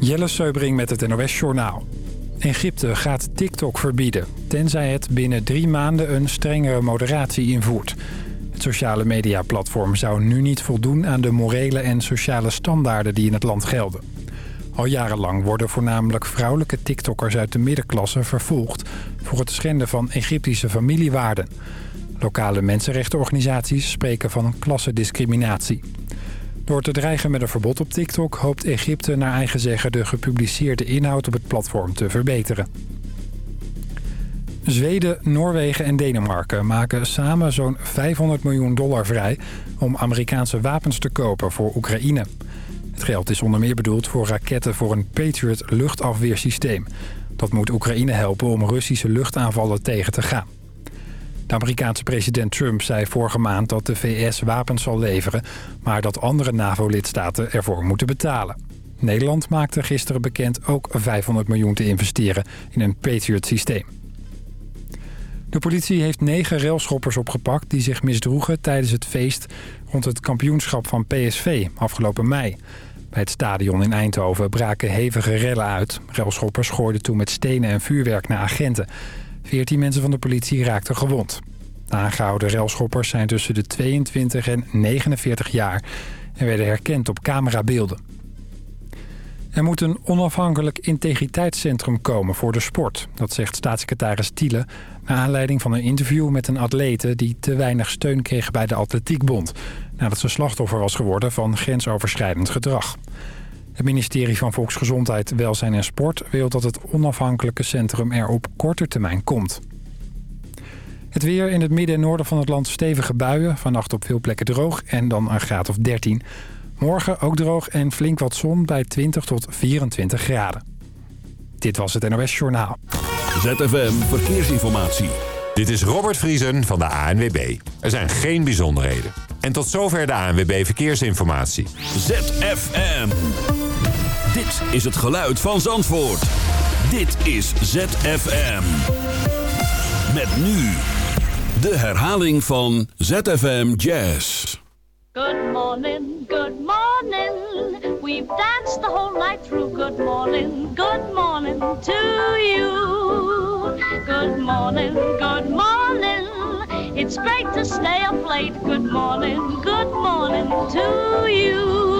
Jelle Seubring met het NOS Journaal. Egypte gaat TikTok verbieden, tenzij het binnen drie maanden een strengere moderatie invoert. Het sociale mediaplatform zou nu niet voldoen aan de morele en sociale standaarden die in het land gelden. Al jarenlang worden voornamelijk vrouwelijke TikTokkers uit de middenklasse vervolgd... voor het schenden van Egyptische familiewaarden. Lokale mensenrechtenorganisaties spreken van klassendiscriminatie. Door te dreigen met een verbod op TikTok hoopt Egypte naar eigen zeggen de gepubliceerde inhoud op het platform te verbeteren. Zweden, Noorwegen en Denemarken maken samen zo'n 500 miljoen dollar vrij om Amerikaanse wapens te kopen voor Oekraïne. Het geld is onder meer bedoeld voor raketten voor een Patriot luchtafweersysteem. Dat moet Oekraïne helpen om Russische luchtaanvallen tegen te gaan. De Amerikaanse president Trump zei vorige maand dat de VS wapens zal leveren... maar dat andere NAVO-lidstaten ervoor moeten betalen. Nederland maakte gisteren bekend ook 500 miljoen te investeren in een Patriot-systeem. De politie heeft negen railschoppers opgepakt die zich misdroegen tijdens het feest rond het kampioenschap van PSV afgelopen mei. Bij het stadion in Eindhoven braken hevige rellen uit. Railschoppers gooiden toen met stenen en vuurwerk naar agenten. 14 mensen van de politie raakten gewond. De aangehouden railschoppers zijn tussen de 22 en 49 jaar... en werden herkend op camerabeelden. Er moet een onafhankelijk integriteitscentrum komen voor de sport. Dat zegt staatssecretaris Tiele... naar aanleiding van een interview met een atlete... die te weinig steun kreeg bij de Atletiekbond... nadat ze slachtoffer was geworden van grensoverschrijdend gedrag. Het ministerie van Volksgezondheid, Welzijn en Sport wil dat het onafhankelijke centrum er op korte termijn komt. Het weer in het midden en noorden van het land stevige buien. Vannacht op veel plekken droog en dan een graad of 13. Morgen ook droog en flink wat zon bij 20 tot 24 graden. Dit was het NOS Journaal. ZFM Verkeersinformatie. Dit is Robert Vriesen van de ANWB. Er zijn geen bijzonderheden. En tot zover de ANWB Verkeersinformatie. ZFM. Is het geluid van Zandvoort. Dit is ZFM. Met nu de herhaling van ZFM Jazz. Good morning, good morning. We've danced the whole night through. Good morning, good morning to you. Good morning, good morning. It's great to stay up late. Good morning, good morning to you.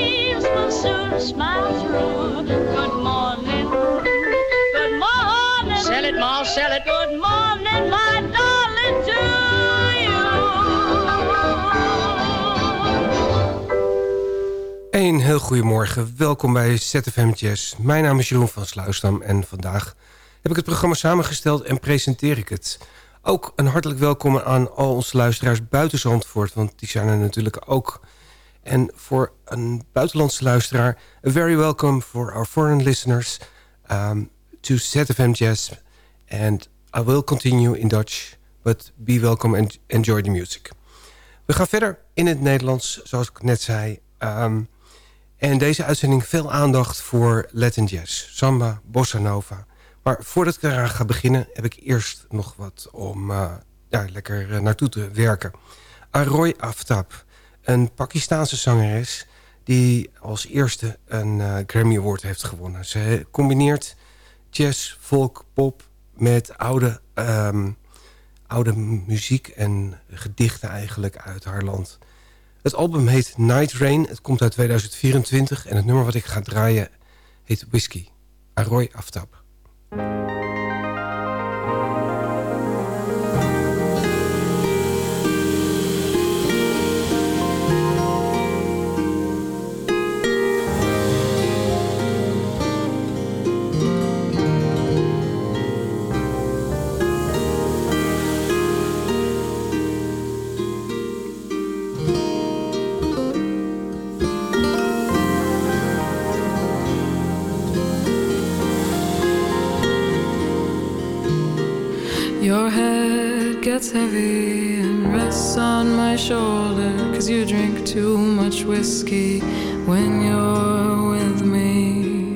soon smile through. Good morning. Good morning. Sell it, Ma, sell it. Good morning, my darling, to you. Een heel goedemorgen. Welkom bij ZFM Jazz. Mijn naam is Jeroen van Sluisdam en vandaag heb ik het programma samengesteld en presenteer ik het. Ook een hartelijk welkom aan al onze luisteraars buiten Zandvoort... want die zijn er natuurlijk ook. En voor een buitenlandse luisteraar... a very welcome for our foreign listeners um, to ZFM Jazz. And I will continue in Dutch, but be welcome and enjoy the music. We gaan verder in het Nederlands, zoals ik net zei... Um, en deze uitzending veel aandacht voor Latin Jazz, samba, bossa nova. Maar voordat ik eraan ga beginnen heb ik eerst nog wat om uh, ja, lekker naartoe te werken. Aroy Aftab, een Pakistaanse zangeres... die als eerste een Grammy Award heeft gewonnen. Ze combineert jazz, folk, pop met oude, um, oude muziek en gedichten eigenlijk uit haar land. Het album heet Night Rain. Het komt uit 2024 en het nummer wat ik ga draaien heet Whiskey. Aroy Aftab. Gets heavy and rests on my shoulder. Cause you drink too much whiskey when you're with me.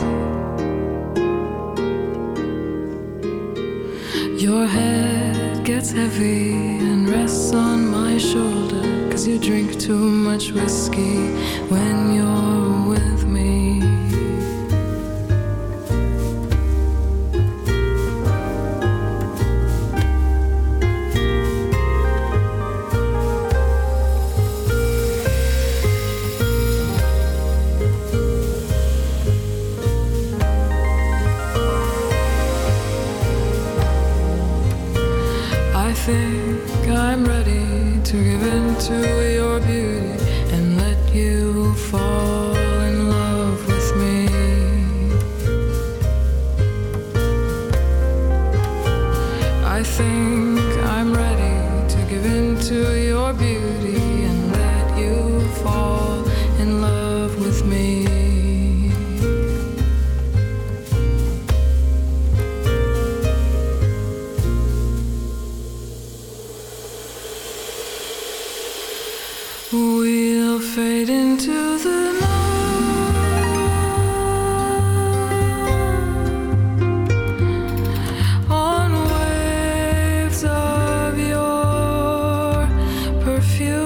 Your head gets heavy and rests on my shoulder. Cause you drink too much whiskey You.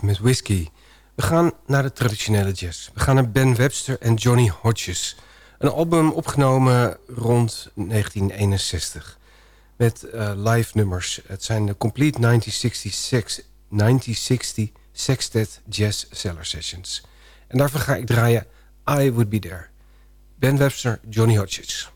Met Whisky. We gaan naar de traditionele jazz. We gaan naar Ben Webster en Johnny Hodges. Een album opgenomen rond 1961. Met uh, live nummers. Het zijn de Complete 1960, 1960 Sextet Jazz Cellar Sessions. En daarvoor ga ik draaien I Would Be There. Ben Webster, Johnny Hodges.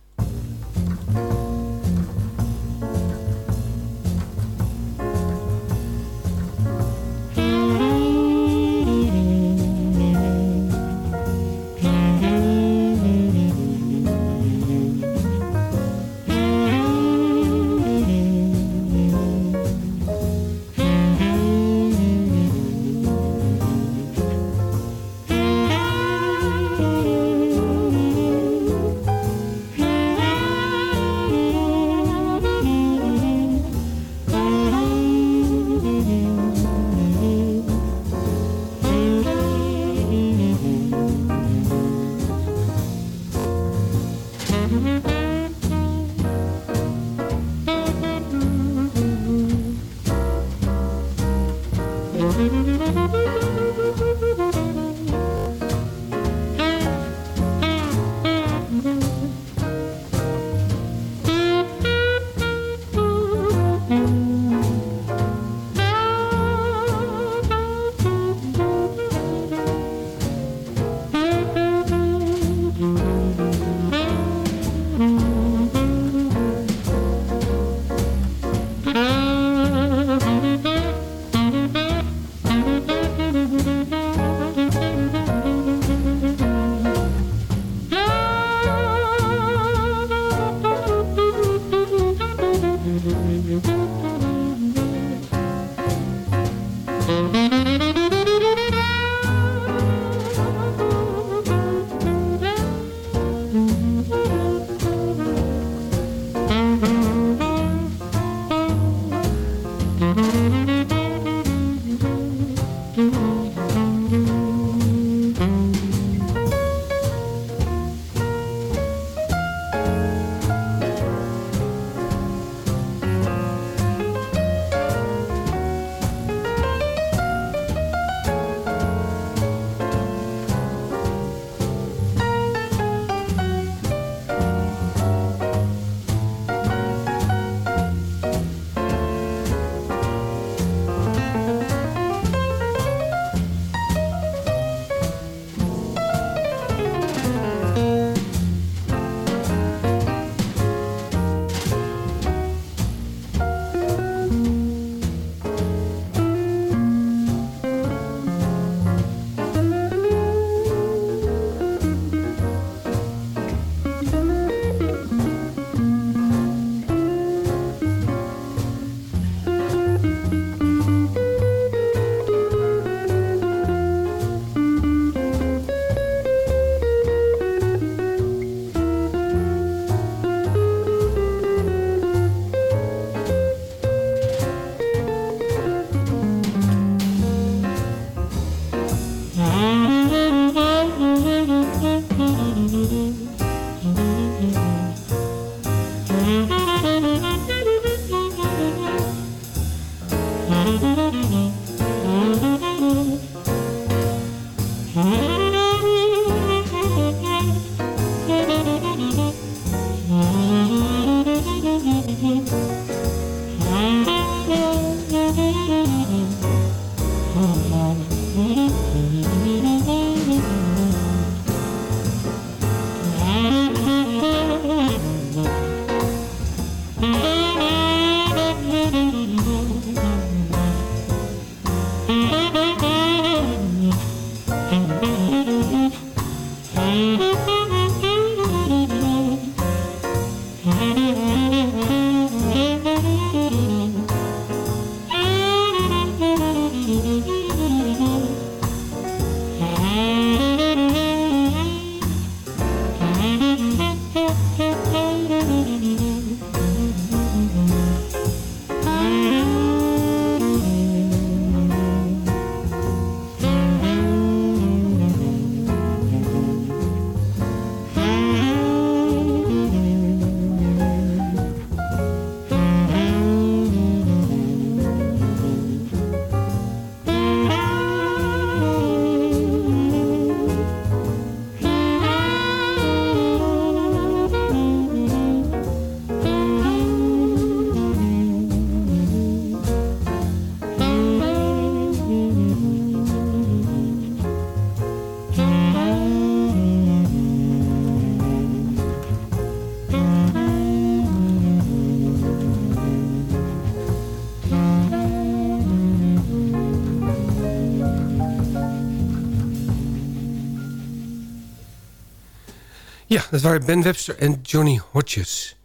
Ja, dat waren Ben Webster en Johnny Hodges.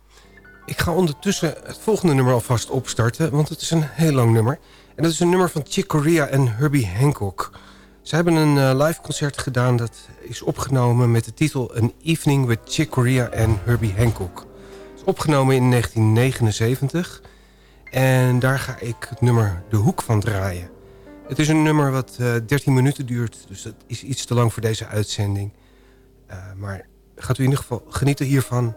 Ik ga ondertussen het volgende nummer alvast opstarten... want het is een heel lang nummer. En dat is een nummer van Chick Corea en Herbie Hancock. Ze hebben een uh, live concert gedaan dat is opgenomen met de titel... An Evening with Chick Corea en Herbie Hancock. Het is opgenomen in 1979... En daar ga ik het nummer De Hoek van draaien. Het is een nummer wat uh, 13 minuten duurt, dus dat is iets te lang voor deze uitzending. Uh, maar gaat u in ieder geval genieten hiervan.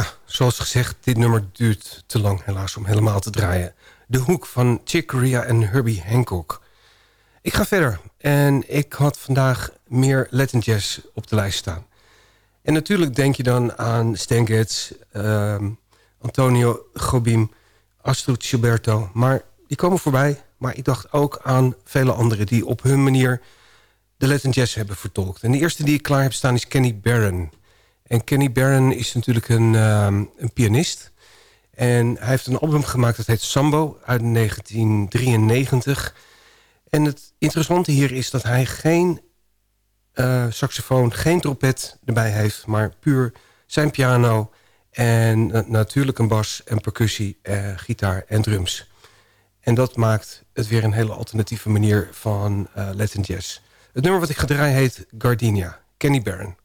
Ja, zoals gezegd, dit nummer duurt te lang helaas om helemaal te draaien. De hoek van Chick Corea en Herbie Hancock. Ik ga verder en ik had vandaag meer Latin op de lijst staan. En natuurlijk denk je dan aan Stan Getz, ehm, Antonio Gobim, Astrid Gilberto. Maar die komen voorbij. Maar ik dacht ook aan vele anderen die op hun manier de Latin hebben vertolkt. En de eerste die ik klaar heb staan is Kenny Barron. En Kenny Barron is natuurlijk een, ehm, een pianist. En hij heeft een album gemaakt dat heet Sambo uit 1993. En het interessante hier is dat hij geen uh, saxofoon, geen trompet erbij heeft... maar puur zijn piano en uh, natuurlijk een bas en percussie, uh, gitaar en drums. En dat maakt het weer een hele alternatieve manier van Latin jazz. Het nummer wat ik ga draaien heet Gardenia, Kenny Barron.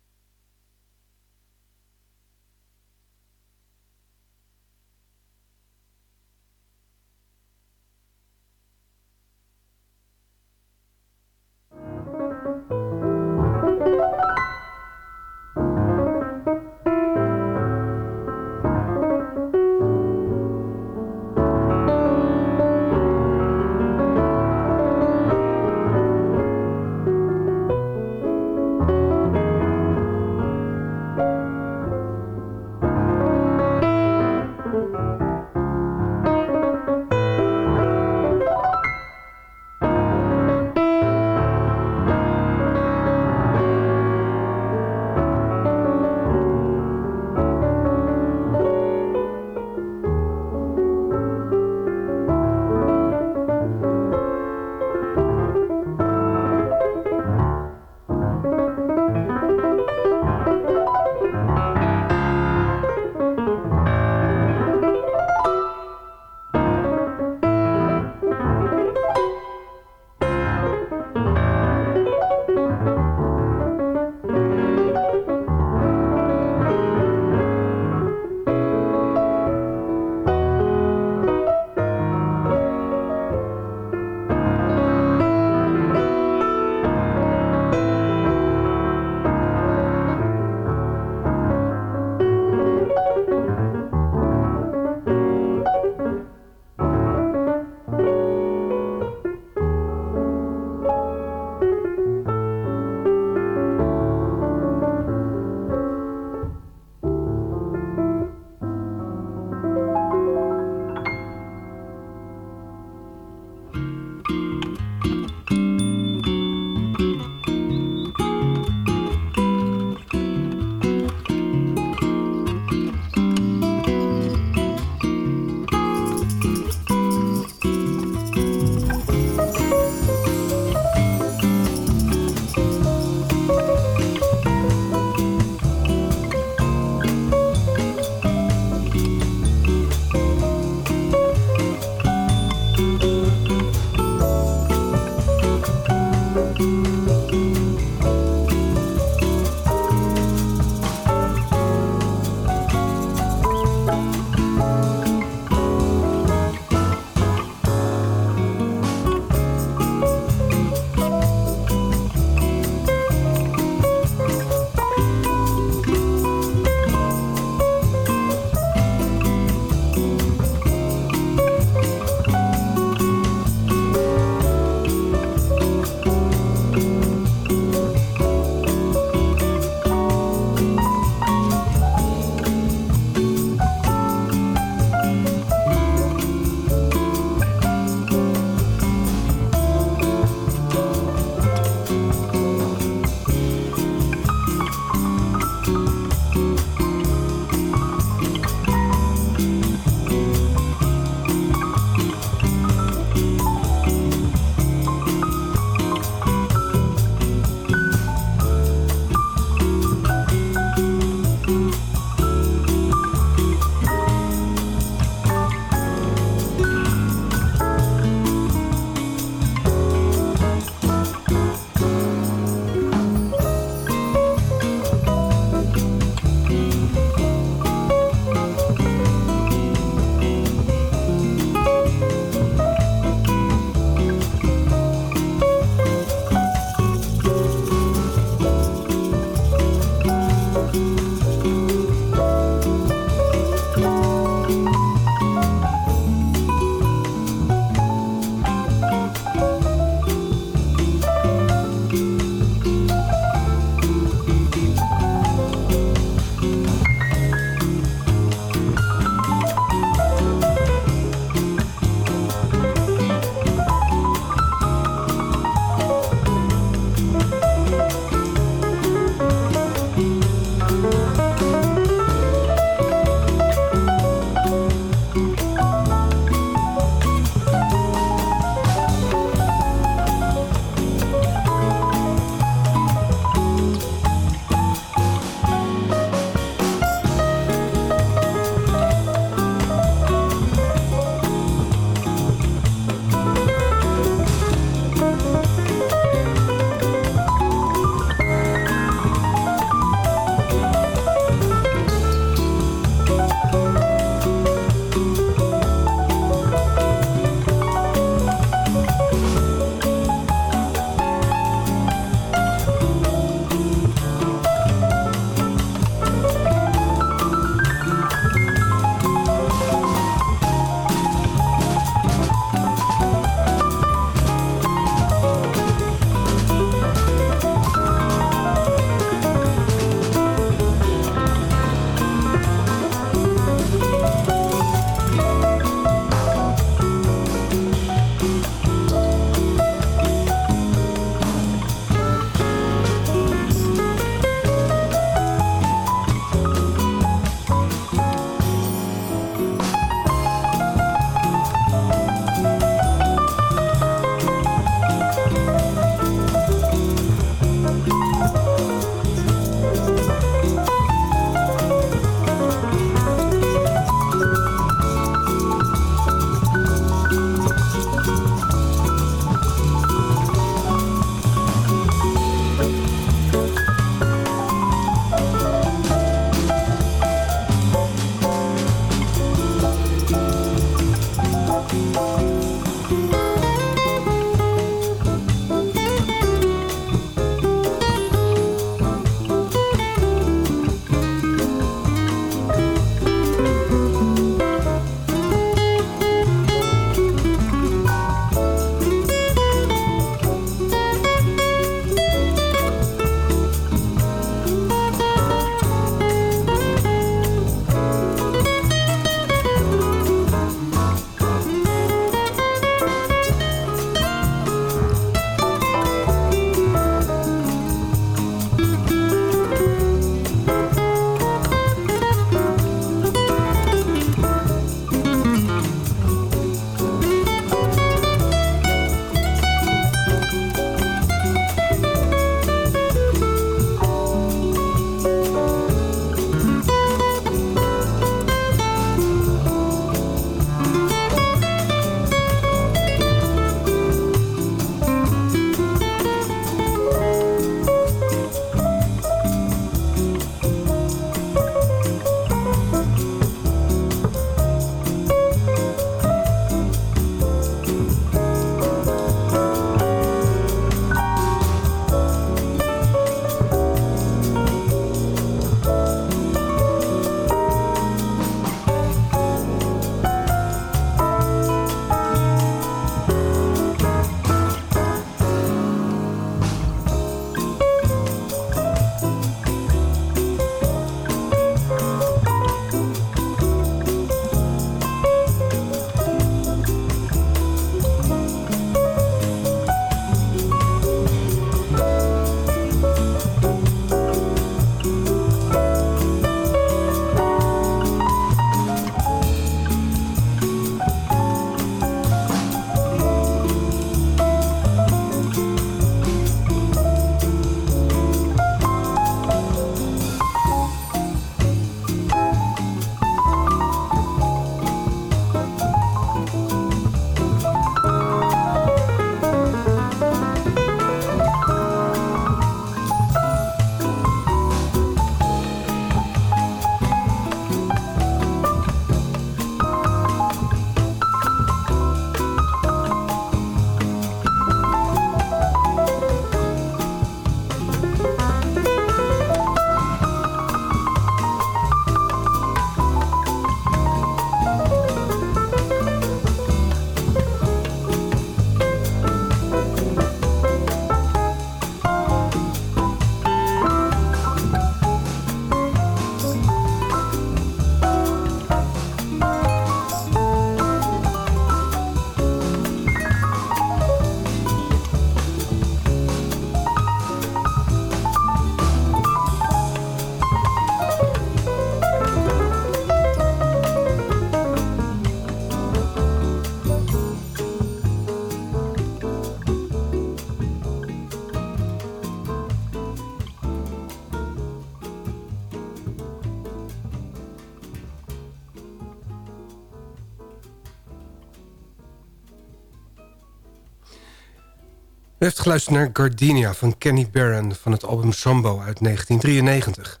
Heeft geluisterd naar Gardenia van Kenny Barron... van het album Sambo uit 1993.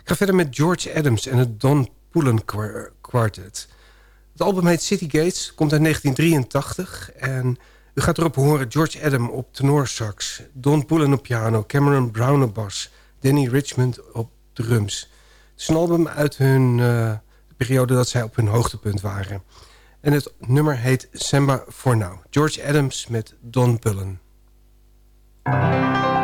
Ik ga verder met George Adams en het Don Pullen Quartet. Het album heet City Gates, komt uit 1983... en u gaat erop horen George Adam op tenorsax... Don Pullen op piano, Cameron Brown op bas... Danny Richmond op drums. Het is een album uit hun uh, periode dat zij op hun hoogtepunt waren... En het nummer heet Samba for Now. George Adams met Don Pullen. Thank you.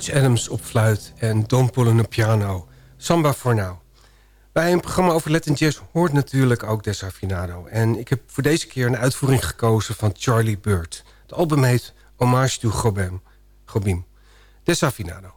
George Adams op fluit en Don op piano. Samba for now. Bij een programma over Latin Jazz hoort natuurlijk ook Desafinado. En ik heb voor deze keer een uitvoering gekozen van Charlie Bird. Het album heet Hommage to Gobem, Gobim. Desafinado.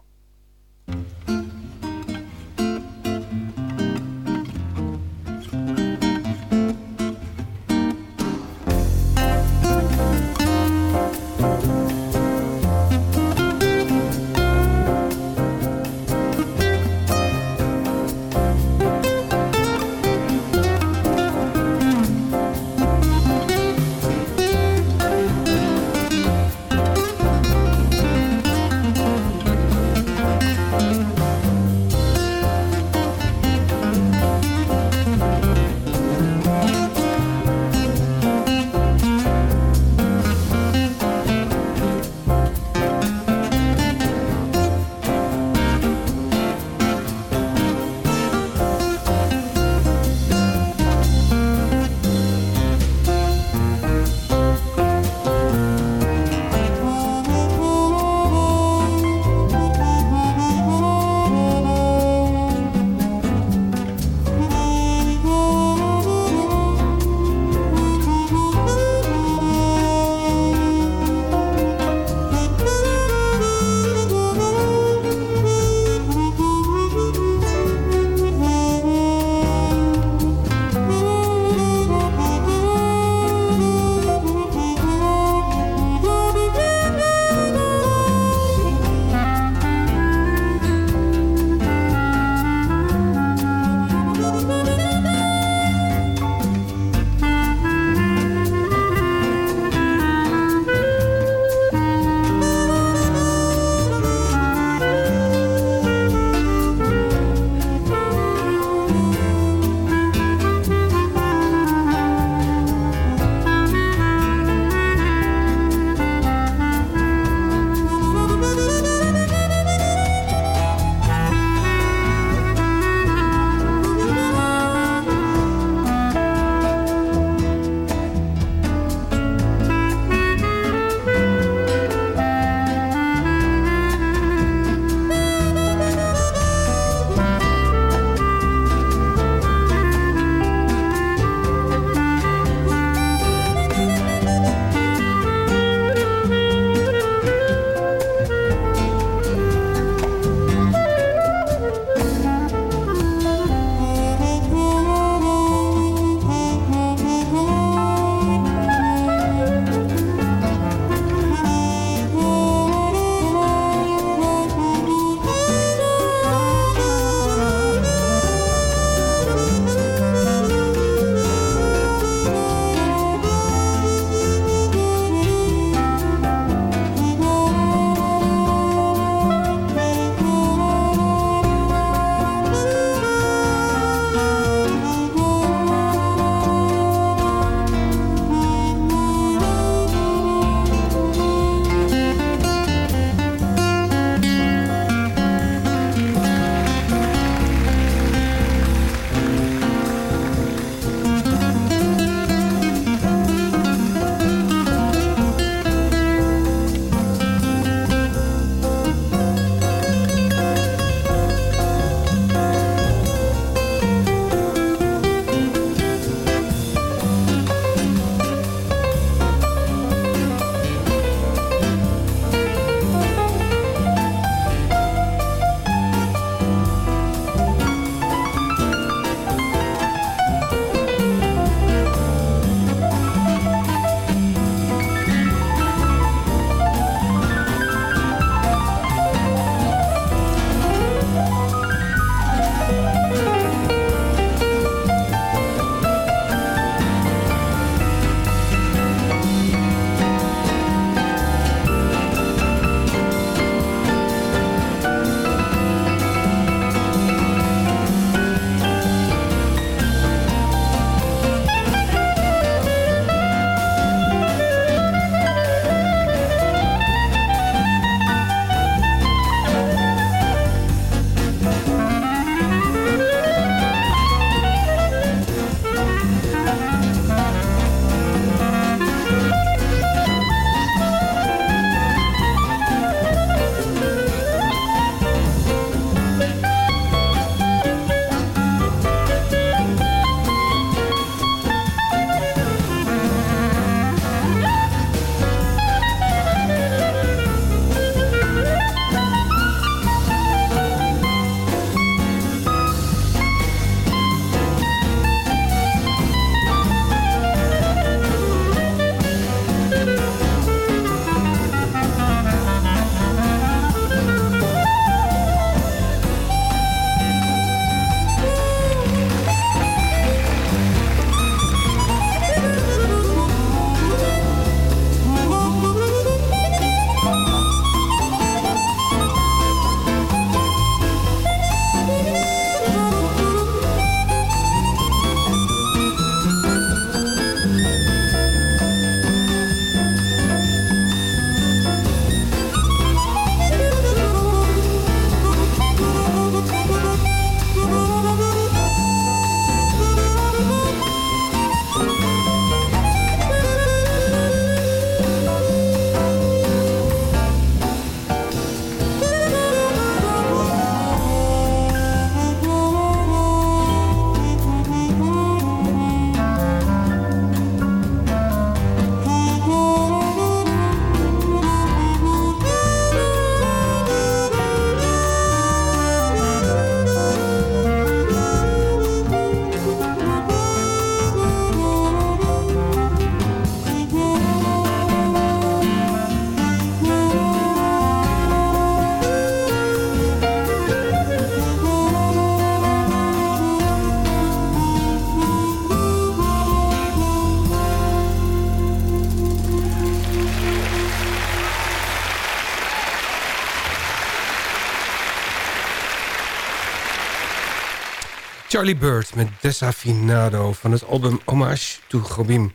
Charlie Bird met Desafinado van het album Homage to Gobim.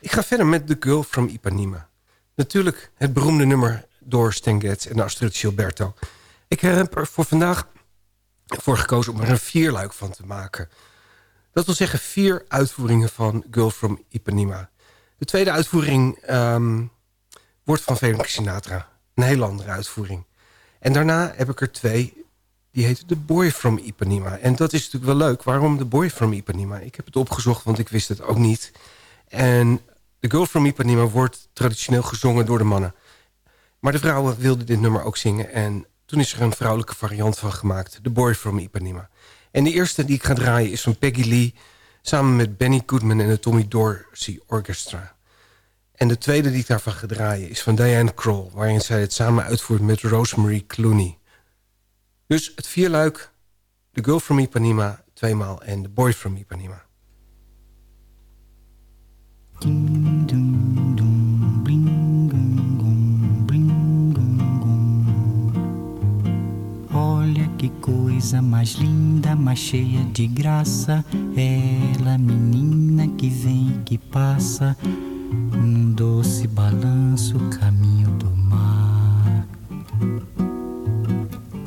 Ik ga verder met The Girl from Ipanema. Natuurlijk het beroemde nummer door Stan Getz en Astrid Gilberto. Ik heb er voor vandaag voor gekozen om er een vierluik van te maken. Dat wil zeggen vier uitvoeringen van Girl from Ipanema. De tweede uitvoering um, wordt van Felix Sinatra. Een hele andere uitvoering. En daarna heb ik er twee die heet The Boy from Ipanema. En dat is natuurlijk wel leuk. Waarom The Boy from Ipanema? Ik heb het opgezocht, want ik wist het ook niet. En The Girl from Ipanema wordt traditioneel gezongen door de mannen. Maar de vrouwen wilden dit nummer ook zingen. En toen is er een vrouwelijke variant van gemaakt. The Boy from Ipanema. En de eerste die ik ga draaien is van Peggy Lee... samen met Benny Goodman en de Tommy Dorsey Orchestra. En de tweede die ik daarvan ga draaien is van Diane Kroll... waarin zij het samen uitvoert met Rosemary Clooney. Dus het vierluik, The Girl from Ipanema tweemaal en The Boy from Ipanema. Olha que coisa mais linda, mais cheia de graça. Ela, menina que vem e que passa, num doce balanço, caminho do mar.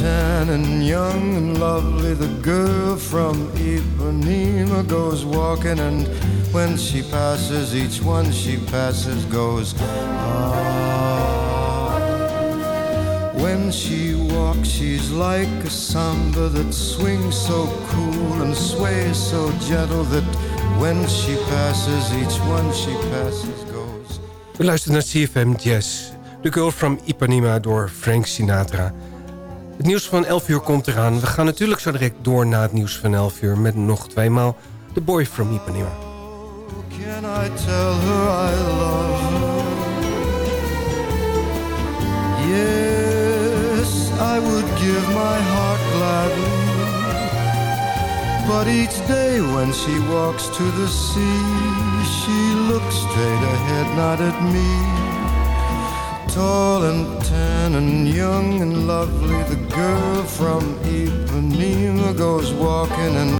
Tan and young and lovely, the girl from Ipanema goes walking, and when she passes, each one she passes goes, ah. When she walks, she's like a samba that swings so cool and sways so gentle that when she passes, each one she passes goes. We luisteren naar CFM Jazz. The Girl from Ipanema door Frank Sinatra. Het nieuws van 11 uur komt eraan. We gaan natuurlijk zo direct door na het nieuws van 11 uur... met nog tweemaal The Boy from Ipanema. Can I tell her I love her? Yes, I would give my heart gladly. But each day when she walks to the sea, she looks straight ahead, not at me. Tall and tan and young and lovely, the girl from Ipanema goes walking and